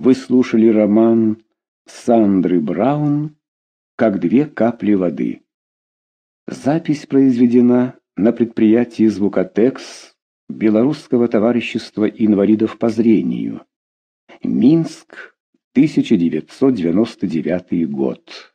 Вы слушали роман Сандры Браун «Как две капли воды». Запись произведена на предприятии «Звукотекс» Белорусского товарищества инвалидов по зрению. Минск, 1999 год.